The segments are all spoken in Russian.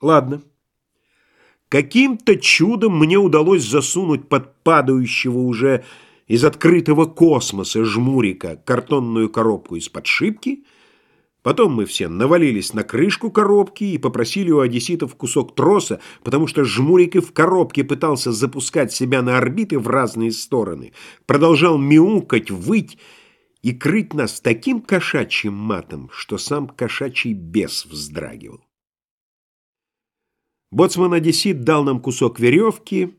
Ладно. Каким-то чудом мне удалось засунуть под падающего уже из открытого космоса жмурика картонную коробку из-под шибки. Потом мы все навалились на крышку коробки и попросили у одесситов кусок троса, потому что жмурик и в коробке пытался запускать себя на орбиты в разные стороны, продолжал мяукать, выть и крыть нас таким кошачьим матом, что сам кошачий бес вздрагивал. Боцман-одессит дал нам кусок веревки,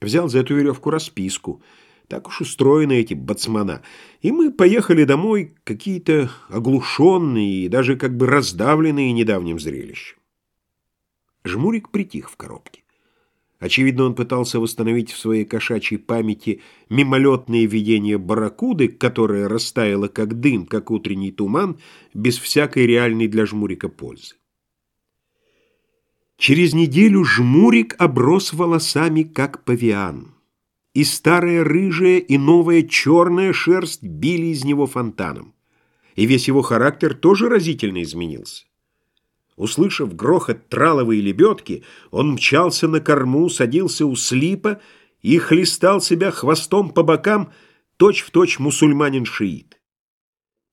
взял за эту веревку расписку. Так уж устроены эти боцмана. И мы поехали домой какие-то оглушенные и даже как бы раздавленные недавним зрелищем. Жмурик притих в коробке. Очевидно, он пытался восстановить в своей кошачьей памяти мимолетные видения барракуды, которая растаяла как дым, как утренний туман, без всякой реальной для жмурика пользы. Через неделю жмурик оброс волосами, как павиан. И старая рыжая, и новая черная шерсть били из него фонтаном. И весь его характер тоже разительно изменился. Услышав грохот траловой лебедки, он мчался на корму, садился у слипа и хлестал себя хвостом по бокам, точь-в-точь мусульманин-шиит.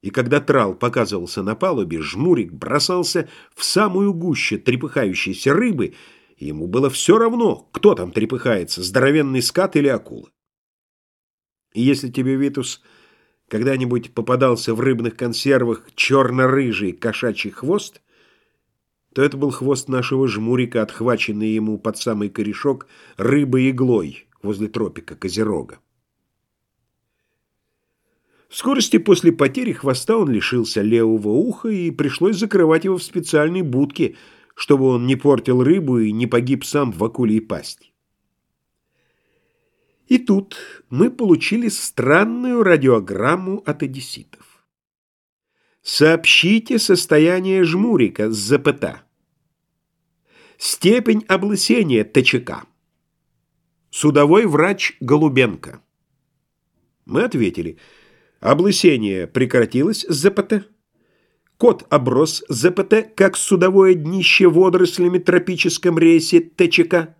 И когда трал показывался на палубе, жмурик бросался в самую гущу трепыхающейся рыбы, и ему было все равно, кто там трепыхается, здоровенный скат или акула. И если тебе, Витус, когда-нибудь попадался в рыбных консервах черно-рыжий кошачий хвост, то это был хвост нашего жмурика, отхваченный ему под самый корешок рыбой-иглой возле тропика Козерога. В скорости после потери хвоста он лишился левого уха, и пришлось закрывать его в специальной будке, чтобы он не портил рыбу и не погиб сам в акулии пасти. И тут мы получили странную радиограмму от одесситов. Сообщите состояние жмурика с ЗПТ. Степень облысения ТЧК. Судовой врач Голубенко. Мы ответили – Облысение прекратилось с ЗПТ. Кот оброс ЗПТ, как судовое днище водорослями тропическом рейсе ТЧК.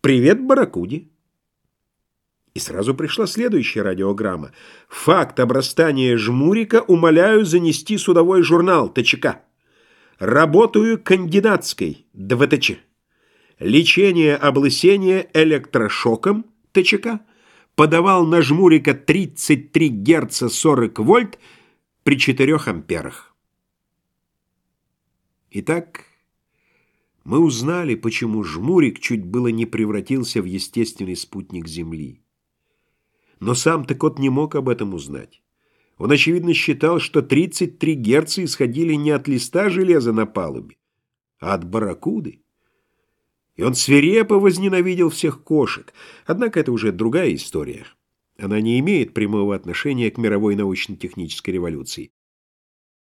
Привет, Баракуди. И сразу пришла следующая радиограмма. Факт обрастания жмурика умоляю занести судовой журнал ТЧК. Работаю кандидатской ДВТЧ. Лечение облысения электрошоком ТЧК подавал на жмурика 33 Гц 40 вольт при 4 амперах. Итак, мы узнали, почему жмурик чуть было не превратился в естественный спутник Земли. Но сам-то кот не мог об этом узнать. Он, очевидно, считал, что 33 Гц исходили не от листа железа на палубе, а от барракуды и он свирепо возненавидел всех кошек. Однако это уже другая история. Она не имеет прямого отношения к мировой научно-технической революции.